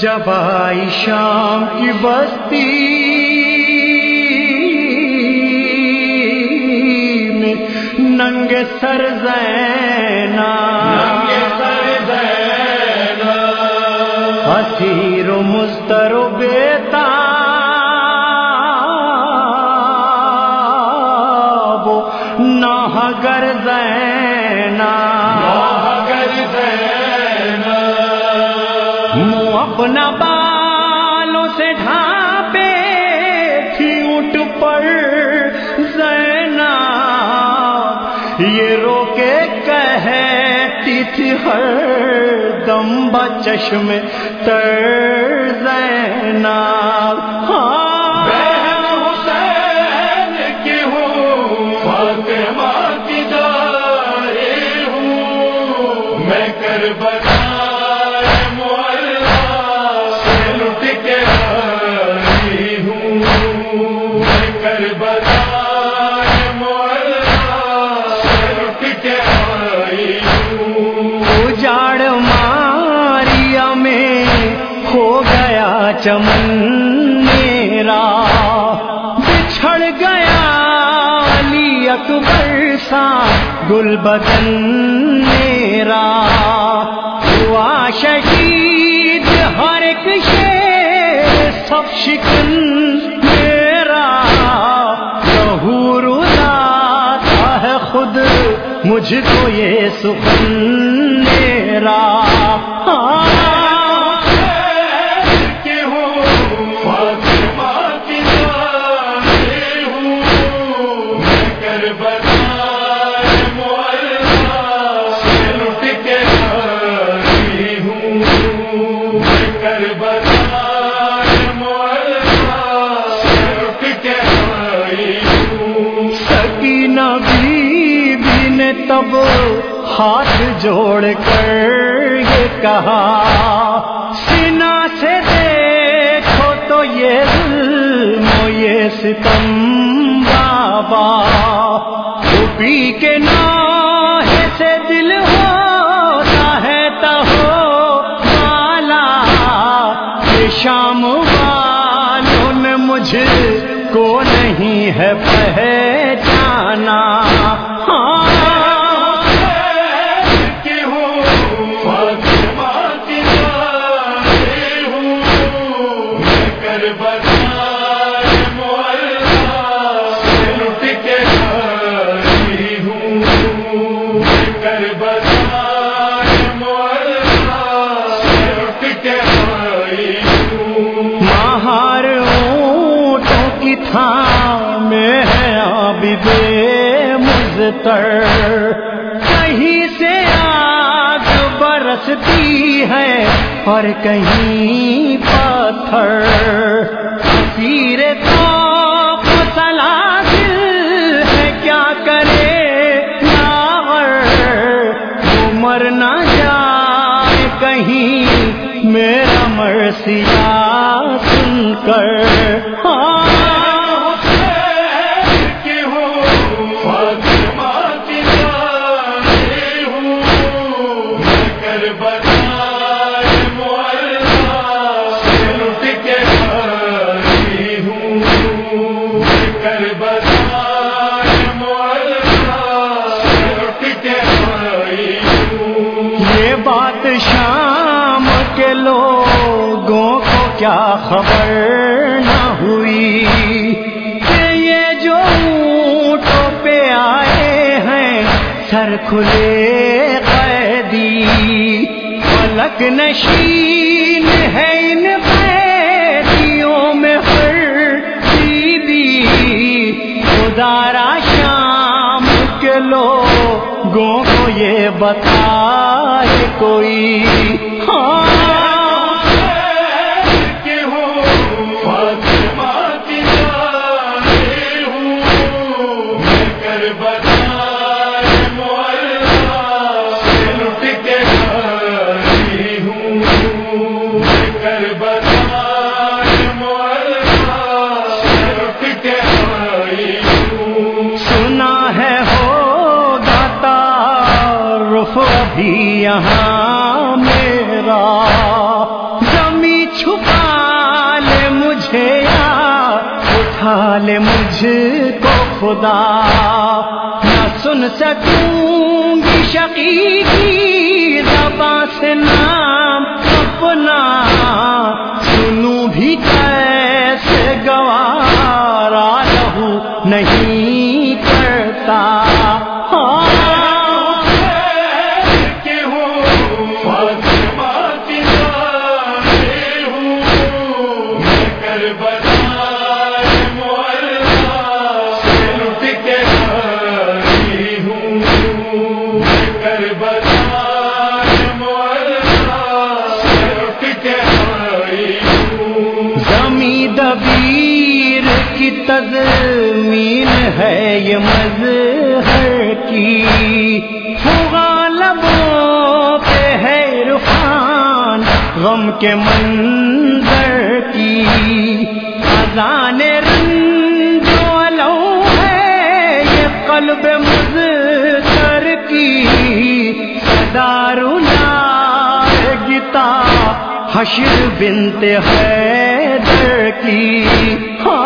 جب آئی شام کی بستی میں ننگ سر زینا اسیر و مستر و بیتا نہ گر زینا اپنا بالوں سے ڈھانپے تھی اٹھ پر۔ زینا یہ رو کے کہتی تھی ہر دم بچشم تر۔ زینا ہاں چمن میرا بچھڑ گیا علی اکبر سا گل بدن میرا ہوا شہید ہر ایک شیر سب شکن میرا ظہور لاتا ہے خود مجھ کو یہ سخن میرا بی ہاتھ جوڑ کر یہ کہا، سینا سے دیکھو تو یہ ظلم و یہ ستم بابا۔ پی کے ناحے سے دل ہوتا ہے تہو مالا یہ شام والوں نے مجھ کو نہیں ہے پہچانا۔ ہاں میں ہے عابد مزتر کہیں سے آگ برستی ہے اور کہیں پتھر۔ پیر میرا مرثیا سن کر کے لوگوں کو کیا خبر نہ ہوئی کہ یہ جو اونٹوں پہ آئے ہیں، سر کھلے قیدی۔ فلک نشین ہے ان قیدیوں میں ہر بھی خدارا لوگوں کو یہ بتائے کوئی۔ ہاں۔ کی بھی یہاں میرا کمی چھپا لے مجھے یا اٹھا لے مجھ کو خدا نہ سن سکوں گی شقی کی زباں سے نام اپنا سنوں بھی مظہر کی لبوں پہ ہے رخان غم کے منظر کی خزان رنگ جو ہے، یہ قلب مزر کی دارو گیتا حشر بنت ہے در کی۔ ہاں